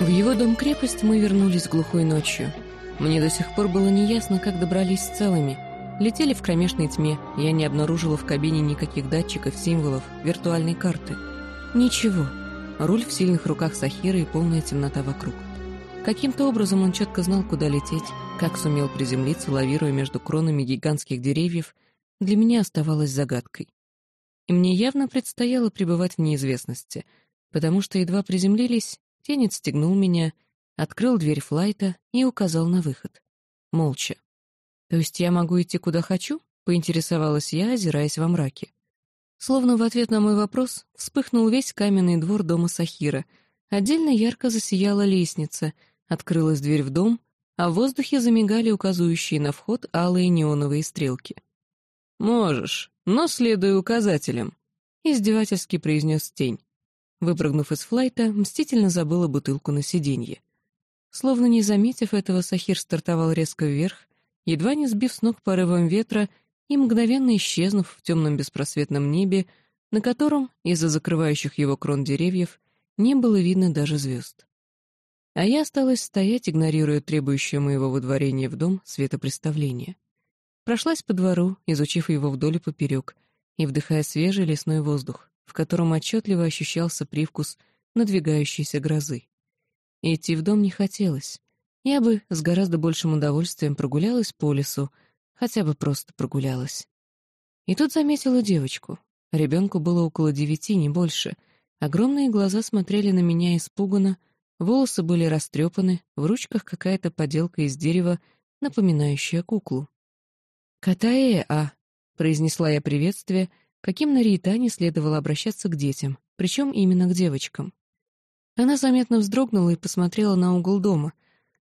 В его дом-крепость мы вернулись глухой ночью. Мне до сих пор было неясно, как добрались целыми. Летели в кромешной тьме, я не обнаружила в кабине никаких датчиков, символов, виртуальной карты. Ничего. Руль в сильных руках Сахира и полная темнота вокруг. Каким-то образом он четко знал, куда лететь, как сумел приземлиться, лавируя между кронами гигантских деревьев, для меня оставалось загадкой. И мне явно предстояло пребывать в неизвестности, потому что едва приземлились, тень отстегнул меня, открыл дверь флайта и указал на выход. Молча. «То есть я могу идти куда хочу?» — поинтересовалась я, озираясь во мраке. Словно в ответ на мой вопрос вспыхнул весь каменный двор дома Сахира. Отдельно ярко засияла лестница, открылась дверь в дом, а в воздухе замигали указывающие на вход алые неоновые стрелки. «Можешь, но следуй указателям», — издевательски произнес тень. Выпрыгнув из флайта, мстительно забыла бутылку на сиденье. Словно не заметив этого, Сахир стартовал резко вверх, едва не сбив с ног порывом ветра и мгновенно исчезнув в темном беспросветном небе, на котором, из-за закрывающих его крон деревьев, не было видно даже звезд. А я осталась стоять, игнорируя требующее моего выдворения в дом светопреставление. Прошлась по двору, изучив его вдоль и поперек, и вдыхая свежий лесной воздух, в котором отчетливо ощущался привкус надвигающейся грозы. Идти в дом не хотелось. Я бы с гораздо большим удовольствием прогулялась по лесу, хотя бы просто прогулялась. И тут заметила девочку. Ребенку было около девяти, не больше. Огромные глаза смотрели на меня испуганно, волосы были растрепаны, в ручках какая-то поделка из дерева, напоминающая куклу. «Катаэ-а», — произнесла я приветствие, каким на следовало обращаться к детям, причем именно к девочкам. Она заметно вздрогнула и посмотрела на угол дома,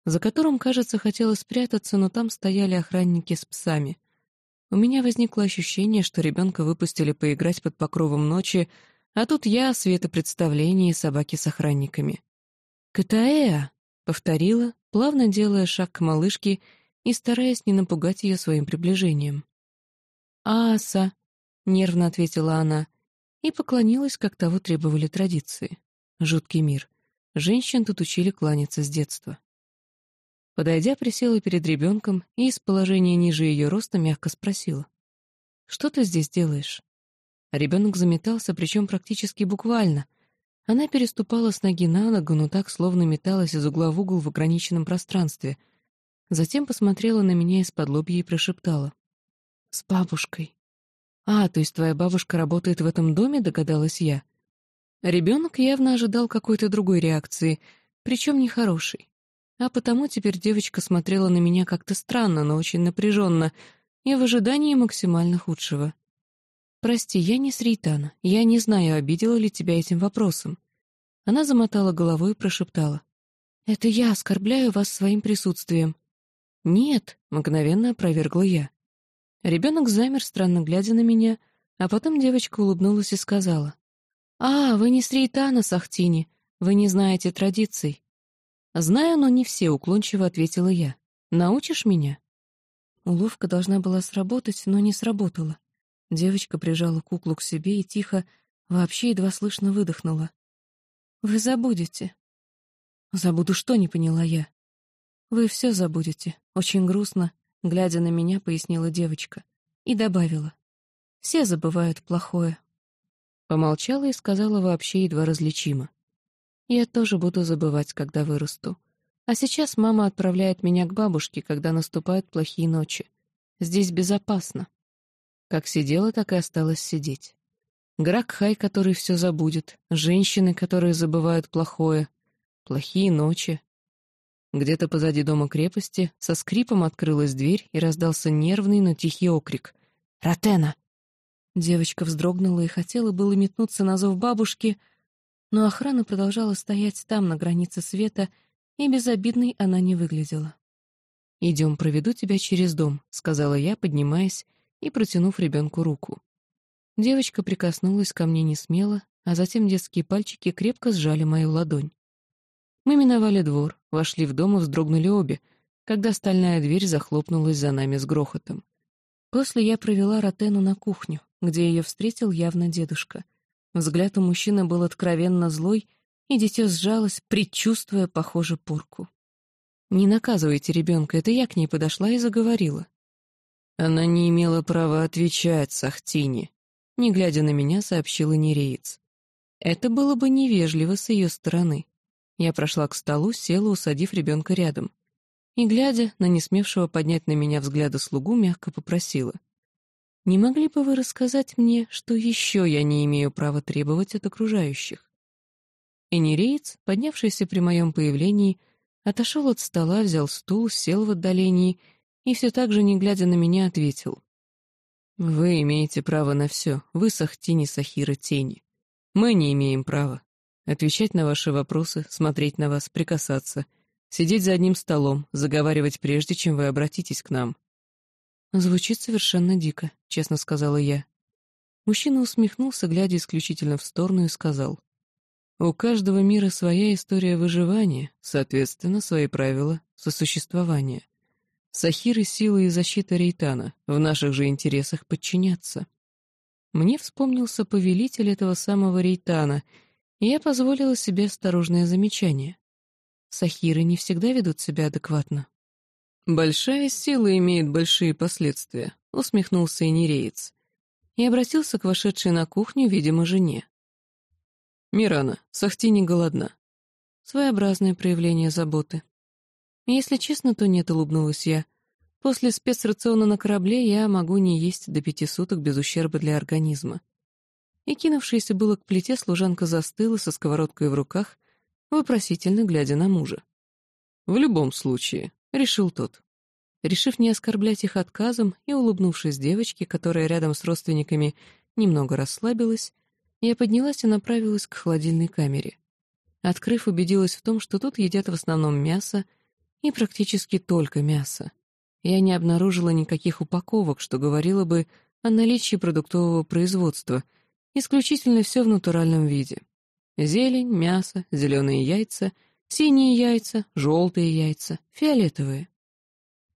за которым, кажется, хотела спрятаться, но там стояли охранники с псами. У меня возникло ощущение, что ребенка выпустили поиграть под покровом ночи, а тут я, светопредставление и собаки с охранниками. «Катаэа!» — повторила, плавно делая шаг к малышке и стараясь не напугать ее своим приближением. «Аса!» — нервно ответила она и поклонилась, как того требовали традиции. Жуткий мир. Женщин тут учили кланяться с детства. Подойдя, присела перед ребенком и из положения ниже ее роста мягко спросила. «Что ты здесь делаешь?» Ребенок заметался, причем практически буквально. Она переступала с ноги на ногу, но так словно металась из угла в угол в ограниченном пространстве — Затем посмотрела на меня из-под лобья и прошептала. «С бабушкой». «А, то есть твоя бабушка работает в этом доме?» — догадалась я. Ребенок явно ожидал какой-то другой реакции, причем нехорошей. А потому теперь девочка смотрела на меня как-то странно, но очень напряженно, и в ожидании максимально худшего. «Прости, я не с Рейтана. Я не знаю, обидела ли тебя этим вопросом». Она замотала головой и прошептала. «Это я оскорбляю вас своим присутствием». «Нет», — мгновенно опровергла я. Ребенок замер, странно глядя на меня, а потом девочка улыбнулась и сказала. «А, вы не с Рейтана, Сахтини, вы не знаете традиций». «Знаю, но не все», — уклончиво ответила я. «Научишь меня?» Уловка должна была сработать, но не сработала. Девочка прижала куклу к себе и тихо, вообще едва слышно выдохнула. «Вы забудете». «Забуду что?» — не поняла я. «Вы все забудете. Очень грустно», — глядя на меня, пояснила девочка. И добавила. «Все забывают плохое». Помолчала и сказала вообще едва различимо. «Я тоже буду забывать, когда вырасту. А сейчас мама отправляет меня к бабушке, когда наступают плохие ночи. Здесь безопасно». Как сидела, так и осталась сидеть. Гракхай, который все забудет, женщины, которые забывают плохое, плохие ночи, где-то позади дома крепости со скрипом открылась дверь и раздался нервный, но тихий окрик. «Ротена!» Девочка вздрогнула и хотела было метнуться на зов бабушки, но охрана продолжала стоять там, на границе света, и безобидной она не выглядела. «Идем, проведу тебя через дом», — сказала я, поднимаясь и протянув ребенку руку. Девочка прикоснулась ко мне не смело, а затем детские пальчики крепко сжали мою ладонь. Мы миновали двор, вошли в дом и вздрогнули обе, когда стальная дверь захлопнулась за нами с грохотом. После я провела Ротену на кухню, где ее встретил явно дедушка. Взгляд у мужчины был откровенно злой, и дитё сжалось, предчувствуя, похоже, порку. «Не наказывайте ребенка, это я к ней подошла и заговорила». Она не имела права отвечать Сахтине, не глядя на меня, сообщила Нереец. Это было бы невежливо с ее стороны. Я прошла к столу, села, усадив ребенка рядом. И, глядя на несмевшего поднять на меня взгляды слугу, мягко попросила. «Не могли бы вы рассказать мне, что еще я не имею права требовать от окружающих?» Энереец, поднявшийся при моем появлении, отошел от стола, взял стул, сел в отдалении и все так же, не глядя на меня, ответил. «Вы имеете право на все, вы Сахтини Сахира Тени. Мы не имеем права. Отвечать на ваши вопросы, смотреть на вас, прикасаться, сидеть за одним столом, заговаривать прежде, чем вы обратитесь к нам». «Звучит совершенно дико», — честно сказала я. Мужчина усмехнулся, глядя исключительно в сторону, и сказал. «У каждого мира своя история выживания, соответственно, свои правила сосуществования. Сахиры — сила и защита Рейтана, в наших же интересах подчиняться. Мне вспомнился повелитель этого самого Рейтана, я позволила себе осторожное замечание. Сахиры не всегда ведут себя адекватно. «Большая сила имеет большие последствия», — усмехнулся Инереец. И обратился к вошедшей на кухню, видимо, жене. «Мирана, Сахти не голодна». Своеобразное проявление заботы. Если честно, то нет, улыбнулась я. После спецрациона на корабле я могу не есть до пяти суток без ущерба для организма. И кинувшаяся было к плите служанка застыла со сковородкой в руках, вопросительно глядя на мужа. «В любом случае», — решил тот. Решив не оскорблять их отказом и улыбнувшись девочке, которая рядом с родственниками немного расслабилась, я поднялась и направилась к холодильной камере. Открыв, убедилась в том, что тут едят в основном мясо, и практически только мясо. Я не обнаружила никаких упаковок, что говорило бы о наличии продуктового производства, исключительно все в натуральном виде. Зелень, мясо, зеленые яйца, синие яйца, желтые яйца, фиолетовые.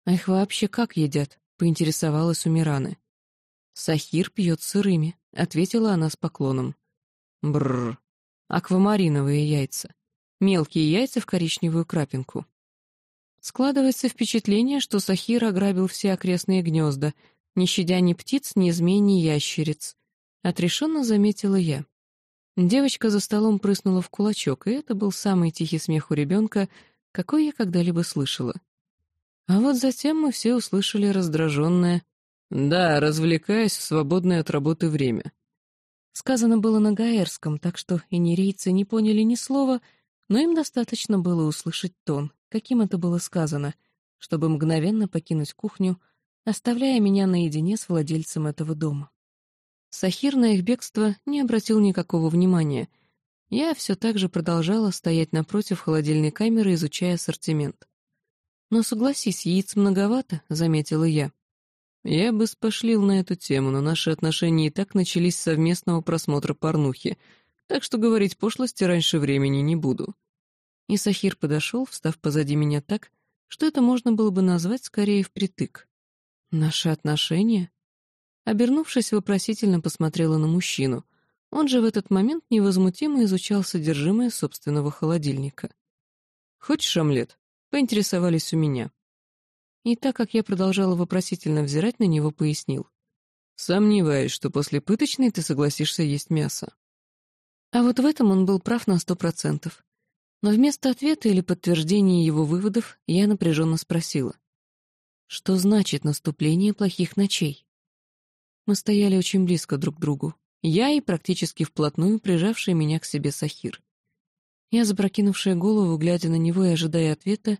А их вообще как едят? Поинтересовалась у Мираны. Сахир пьет сырыми, ответила она с поклоном. Бррр. Аквамариновые яйца. Мелкие яйца в коричневую крапинку. Складывается впечатление, что Сахир ограбил все окрестные гнезда, не щадя ни птиц, ни змей, ни ящериц. Отрешенно заметила я. Девочка за столом прыснула в кулачок, и это был самый тихий смех у ребенка, какой я когда-либо слышала. А вот затем мы все услышали раздраженное «Да, развлекаясь в свободное от работы время». Сказано было на гаэрском, так что и нерейцы не поняли ни слова, но им достаточно было услышать тон, каким это было сказано, чтобы мгновенно покинуть кухню, оставляя меня наедине с владельцем этого дома. Сахир на их бегство не обратил никакого внимания. Я все так же продолжала стоять напротив холодильной камеры, изучая ассортимент. «Но согласись, яиц многовато», — заметила я. Я бы спошлил на эту тему, но наши отношения и так начались с совместного просмотра порнухи, так что говорить пошлости раньше времени не буду. И Сахир подошел, встав позади меня так, что это можно было бы назвать скорее впритык. «Наши отношения?» Обернувшись, вопросительно посмотрела на мужчину. Он же в этот момент невозмутимо изучал содержимое собственного холодильника. «Хочешь омлет?» — поинтересовались у меня. И так как я продолжала вопросительно взирать на него, пояснил. «Сомневаюсь, что после пыточной ты согласишься есть мясо». А вот в этом он был прав на сто процентов. Но вместо ответа или подтверждения его выводов я напряженно спросила. Что значит наступление плохих ночей? Мы стояли очень близко друг к другу. Я и практически вплотную прижавший меня к себе Сахир. Я, запрокинувшая голову, глядя на него и ожидая ответа,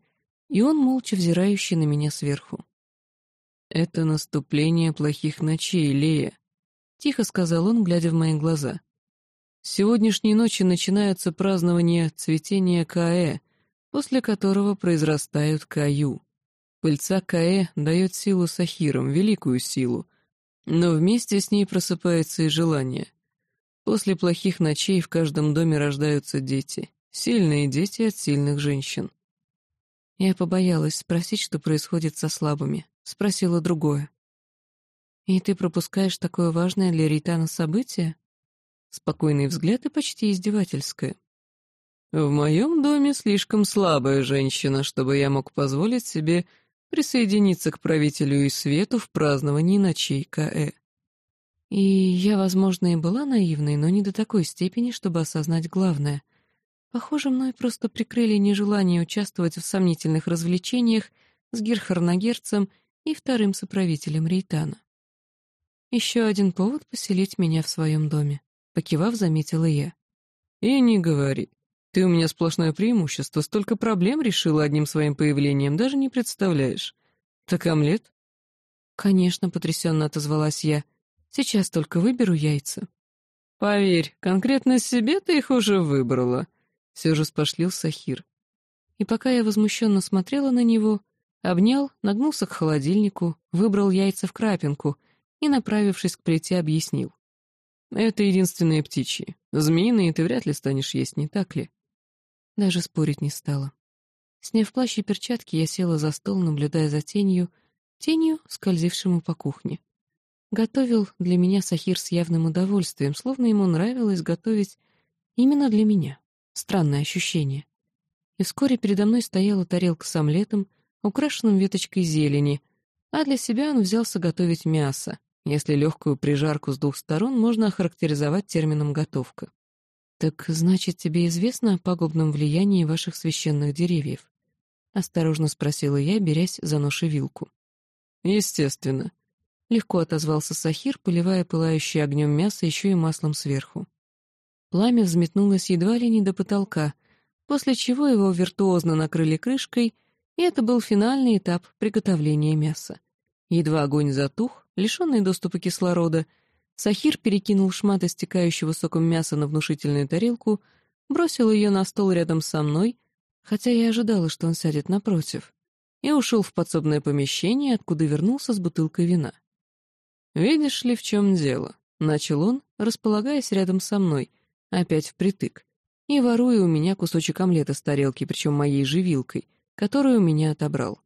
и он, молча взирающий на меня сверху. «Это наступление плохих ночей, Лея», — тихо сказал он, глядя в мои глаза. Сегодняшней ночи начинается празднование цветения Каэ, после которого произрастают Каю. Пыльца Каэ дает силу Сахирам, великую силу, но вместе с ней просыпается и желание. После плохих ночей в каждом доме рождаются дети, сильные дети от сильных женщин. Я побоялась спросить, что происходит со слабыми, спросила другое. «И ты пропускаешь такое важное для Ритана событие?» Спокойный взгляд и почти издевательское. В моем доме слишком слабая женщина, чтобы я мог позволить себе присоединиться к правителю и свету в праздновании ночей Каэ. И я, возможно, и была наивной, но не до такой степени, чтобы осознать главное. Похоже, мной просто прикрыли нежелание участвовать в сомнительных развлечениях с Герхарнагерцем и вторым соправителем Рейтана. Еще один повод поселить меня в своем доме, покивав, заметила я. И не говори. Ты у меня сплошное преимущество, столько проблем решила одним своим появлением, даже не представляешь. Так омлет? Конечно, потрясенно отозвалась я. Сейчас только выберу яйца. Поверь, конкретно себе ты их уже выбрала. Все же спошлил Сахир. И пока я возмущенно смотрела на него, обнял, нагнулся к холодильнику, выбрал яйца в крапинку и, направившись к плите, объяснил. «Это единственные птичьи. Змеиные ты вряд ли станешь есть, не так ли?» Даже спорить не стала. Сняв плащ и перчатки, я села за стол, наблюдая за тенью, тенью, скользившему по кухне. Готовил для меня Сахир с явным удовольствием, словно ему нравилось готовить именно для меня. Странное ощущение. И вскоре передо мной стояла тарелка с омлетом, украшенным веточкой зелени, а для себя он взялся готовить мясо, если легкую прижарку с двух сторон можно охарактеризовать термином «готовка». «Так значит, тебе известно о пагубном влиянии ваших священных деревьев?» — осторожно спросила я, берясь за нож и вилку. «Естественно», — легко отозвался Сахир, поливая пылающее огнем мясо еще и маслом сверху. Пламя взметнулось едва ли не до потолка, после чего его виртуозно накрыли крышкой, и это был финальный этап приготовления мяса. Едва огонь затух, лишенный доступа кислорода — Сахир перекинул шмат истекающего соком мяса на внушительную тарелку, бросил ее на стол рядом со мной, хотя я ожидала, что он сядет напротив, и ушел в подсобное помещение, откуда вернулся с бутылкой вина. «Видишь ли, в чем дело?» — начал он, располагаясь рядом со мной, опять впритык, и воруя у меня кусочек омлета с тарелки, причем моей же вилкой, которую у меня отобрал.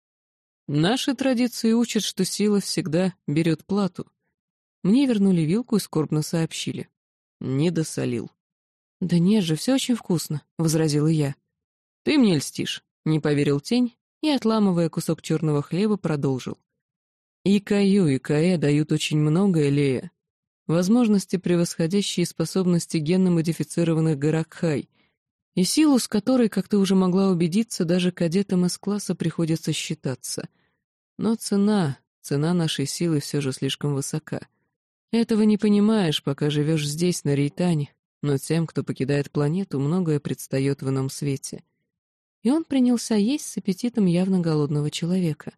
Наши традиции учат, что сила всегда берет плату. Мне вернули вилку и скорбно сообщили. Не досолил. «Да нет же, все очень вкусно», — возразила я. «Ты мне льстишь», — не поверил тень и, отламывая кусок черного хлеба, продолжил. «И Каю, и Каэ дают очень многое, Лея. Возможности, превосходящие способности генно-модифицированных Гаракхай, и силу, с которой, как ты уже могла убедиться, даже кадетам из класса приходится считаться. Но цена, цена нашей силы все же слишком высока». Этого не понимаешь, пока живешь здесь, на Рейтане, но тем, кто покидает планету, многое предстает в ином свете. И он принялся есть с аппетитом явно голодного человека.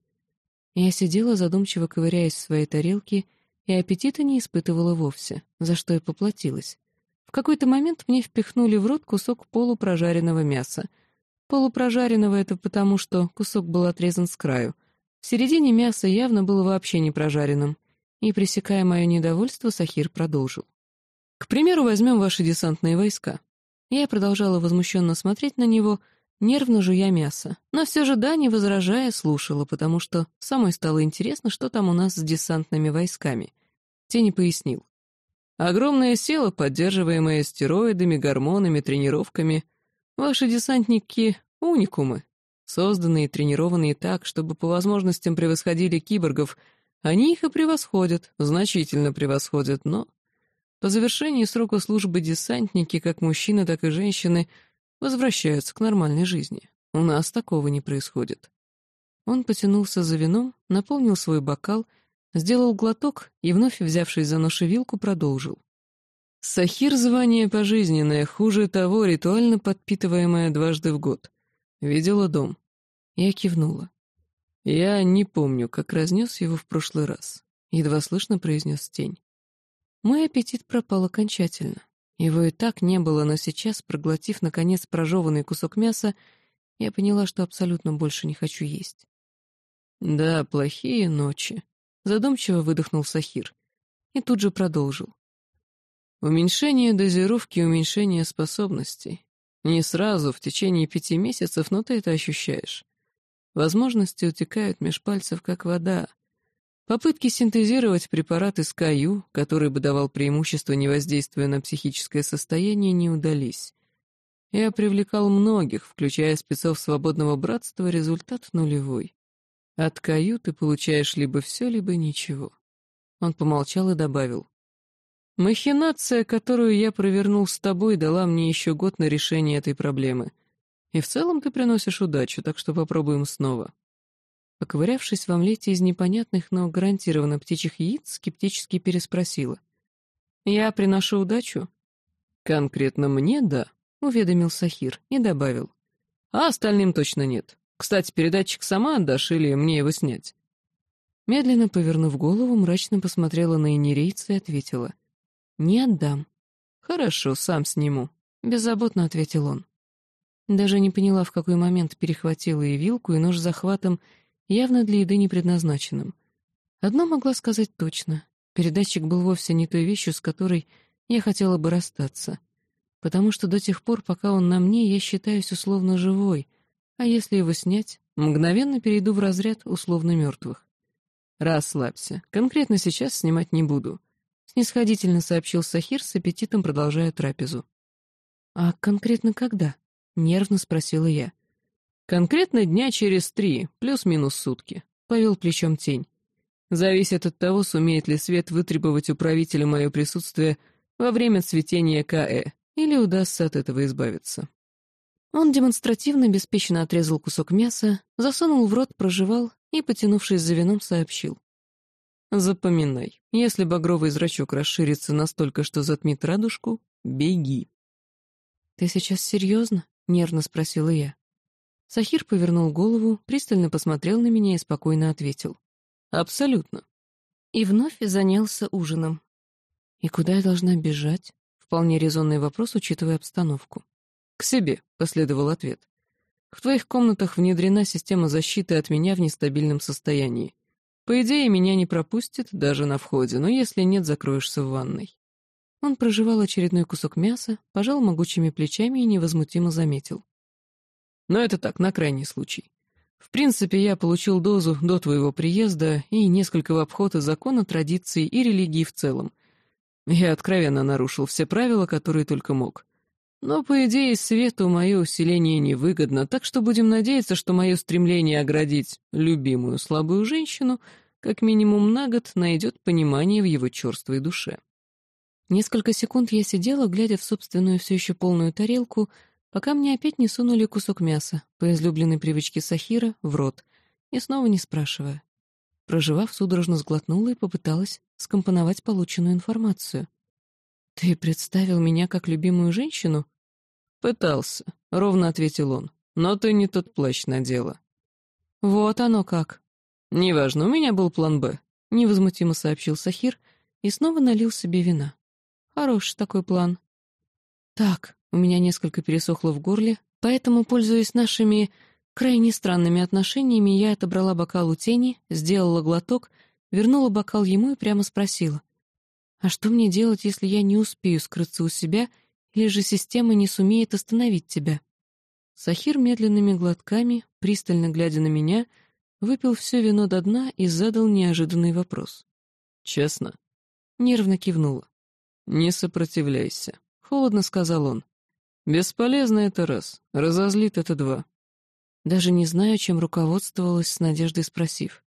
Я сидела, задумчиво ковыряясь в своей тарелке, и аппетита не испытывала вовсе, за что и поплатилась. В какой-то момент мне впихнули в рот кусок полупрожаренного мяса. Полупрожаренного — это потому, что кусок был отрезан с краю. В середине мясо явно было вообще не прожаренным — и, пресекая мое недовольство, Сахир продолжил. «К примеру, возьмем ваши десантные войска». Я продолжала возмущенно смотреть на него, нервно жуя мясо, но все же да, не возражая, слушала, потому что самой стало интересно, что там у нас с десантными войсками. Тени пояснил. «Огромная сила, поддерживаемая стероидами, гормонами, тренировками. Ваши десантники — уникумы, созданные и тренированные так, чтобы по возможностям превосходили киборгов — они их и превосходят, значительно превосходят, но... По завершении срока службы десантники, как мужчины, так и женщины, возвращаются к нормальной жизни. У нас такого не происходит. Он потянулся за вином, наполнил свой бокал, сделал глоток и, вновь взявшись за нож и вилку, продолжил. Сахир — звание пожизненное, хуже того, ритуально подпитываемое дважды в год. Видела дом. Я кивнула. «Я не помню, как разнес его в прошлый раз», — едва слышно произнес тень. Мой аппетит пропал окончательно. Его и так не было, но сейчас, проглотив, наконец, прожеванный кусок мяса, я поняла, что абсолютно больше не хочу есть. «Да, плохие ночи», — задумчиво выдохнул Сахир. И тут же продолжил. «Уменьшение дозировки, уменьшение способностей. Не сразу, в течение пяти месяцев, но ты это ощущаешь. Возможности утекают меж пальцев, как вода. Попытки синтезировать препарат из КАЮ, который бы давал преимущество, не воздействуя на психическое состояние, не удались. Я привлекал многих, включая спецов свободного братства, результат нулевой. От каюты получаешь либо все, либо ничего. Он помолчал и добавил. Махинация, которую я провернул с тобой, дала мне еще год на решение этой проблемы. И в целом ты приносишь удачу, так что попробуем снова. Поковырявшись в омлете из непонятных, но гарантированно птичьих яиц, скептически переспросила. «Я приношу удачу?» «Конкретно мне — да», — уведомил Сахир и добавил. «А остальным точно нет. Кстати, передатчик сама отдашь или мне его снять?» Медленно повернув голову, мрачно посмотрела на инерейца и ответила. «Не отдам». «Хорошо, сам сниму», — беззаботно ответил он. Даже не поняла, в какой момент перехватила и вилку, и нож захватом, явно для еды не предназначенным. Одно могла сказать точно. Передатчик был вовсе не той вещью, с которой я хотела бы расстаться. Потому что до тех пор, пока он на мне, я считаюсь условно живой, а если его снять, мгновенно перейду в разряд условно мертвых. Расслабься. Конкретно сейчас снимать не буду. Снисходительно сообщил Сахир с аппетитом, продолжая трапезу. «А конкретно когда?» — нервно спросила я. «Конкретно дня через три, плюс-минус сутки», — повел плечом тень. «Зависит от того, сумеет ли свет вытребовать у правителя мое присутствие во время цветения КЭ, или удастся от этого избавиться». Он демонстративно беспечно отрезал кусок мяса, засунул в рот, прожевал и, потянувшись за вином, сообщил. «Запоминай, если багровый зрачок расширится настолько, что затмит радужку, беги». «Ты сейчас серьезно?» — нервно спросила я. Сахир повернул голову, пристально посмотрел на меня и спокойно ответил. «Абсолютно». И вновь занялся ужином. «И куда я должна бежать?» Вполне резонный вопрос, учитывая обстановку. «К себе», — последовал ответ. «В твоих комнатах внедрена система защиты от меня в нестабильном состоянии. По идее, меня не пропустят даже на входе, но если нет, закроешься в ванной». Он прожевал очередной кусок мяса, пожал могучими плечами и невозмутимо заметил. Но это так, на крайний случай. В принципе, я получил дозу до твоего приезда и несколько в обход и закона, традиций и религии в целом. Я откровенно нарушил все правила, которые только мог. Но, по идее, свету мое усиление невыгодно, так что будем надеяться, что мое стремление оградить любимую слабую женщину как минимум на год найдет понимание в его черствой душе. Несколько секунд я сидела, глядя в собственную все еще полную тарелку, пока мне опять не сунули кусок мяса, по излюбленной привычке Сахира, в рот, и снова не спрашивая. Проживав, судорожно сглотнула и попыталась скомпоновать полученную информацию. «Ты представил меня как любимую женщину?» «Пытался», — ровно ответил он. «Но ты не тот плащ надела». «Вот оно как». «Неважно, у меня был план «Б», — невозмутимо сообщил Сахир и снова налил себе вина. «Хороший такой план». «Так, у меня несколько пересохло в горле, поэтому, пользуясь нашими крайне странными отношениями, я отобрала бокал у тени, сделала глоток, вернула бокал ему и прямо спросила. «А что мне делать, если я не успею скрыться у себя, или же система не сумеет остановить тебя?» Сахир медленными глотками, пристально глядя на меня, выпил все вино до дна и задал неожиданный вопрос. «Честно?» Нервно кивнула. «Не сопротивляйся», — холодно сказал он. Бесполезно это раз, разозлит это два. Даже не знаю, чем руководствовалась с надеждой спросив.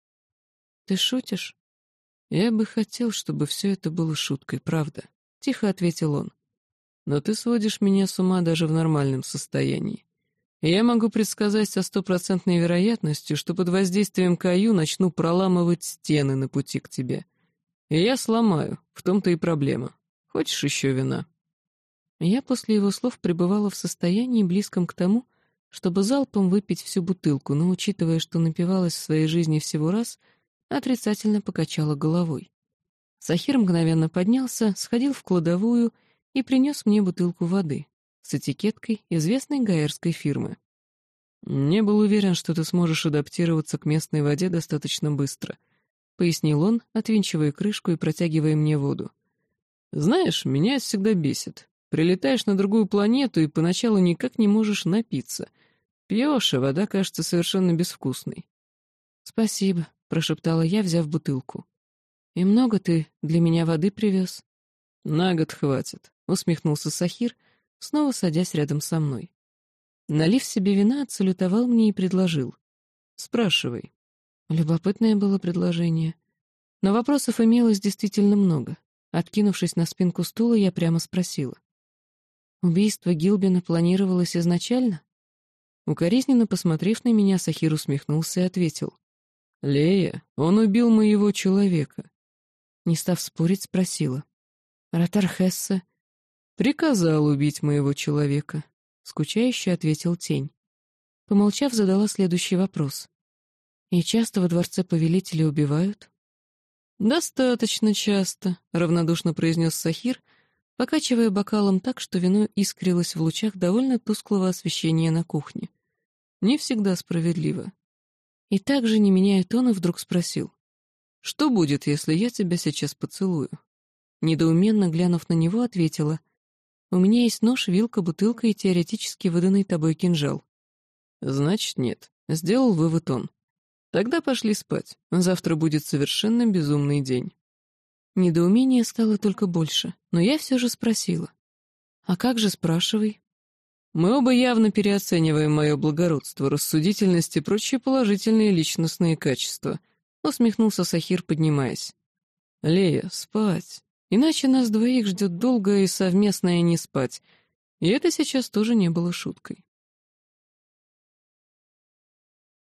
«Ты шутишь?» «Я бы хотел, чтобы все это было шуткой, правда», — тихо ответил он. «Но ты сводишь меня с ума даже в нормальном состоянии. Я могу предсказать со стопроцентной вероятностью, что под воздействием Каю начну проламывать стены на пути к тебе. И я сломаю, в том-то и проблема. Хочешь еще вина?» Я после его слов пребывала в состоянии, близком к тому, чтобы залпом выпить всю бутылку, но, учитывая, что напивалась в своей жизни всего раз, отрицательно покачала головой. Сахир мгновенно поднялся, сходил в кладовую и принес мне бутылку воды с этикеткой известной гаэрской фирмы. «Не был уверен, что ты сможешь адаптироваться к местной воде достаточно быстро», — пояснил он, отвинчивая крышку и протягивая мне воду. «Знаешь, меня всегда бесит. Прилетаешь на другую планету и поначалу никак не можешь напиться. Пьешь, а вода кажется совершенно безвкусной. «Спасибо», — прошептала я, взяв бутылку. «И много ты для меня воды привез?» «На год хватит», — усмехнулся Сахир, снова садясь рядом со мной. Налив себе вина, отсалютовал мне и предложил. «Спрашивай». Любопытное было предложение. Но вопросов имелось действительно много. Откинувшись на спинку стула, я прямо спросила. «Убийство Гилбина планировалось изначально?» Укоризненно посмотрев на меня, Сахир усмехнулся и ответил. «Лея, он убил моего человека». Не став спорить, спросила. «Ротар Хессе приказал убить моего человека», — скучающе ответил тень. Помолчав, задала следующий вопрос. «И часто во дворце повелителя убивают?» «Достаточно часто», — равнодушно произнес Сахир, покачивая бокалом так, что вино искрилось в лучах довольно тусклого освещения на кухне. «Не всегда справедливо. И также, не меняя тона, вдруг спросил. «Что будет, если я тебя сейчас поцелую?» Недоуменно глянув на него, ответила. «У меня есть нож, вилка, бутылка и теоретически выданный тобой кинжал». «Значит, нет», — сделал вывод он. «Тогда пошли спать. Завтра будет совершенно безумный день». Недоумение стало только больше, но я все же спросила. «А как же, спрашивай?» Мы оба явно переоцениваем мое благородство, рассудительность и прочие положительные личностные качества», — усмехнулся Сахир, поднимаясь. «Лея, спать. Иначе нас двоих ждет долгое и совместное не спать. И это сейчас тоже не было шуткой».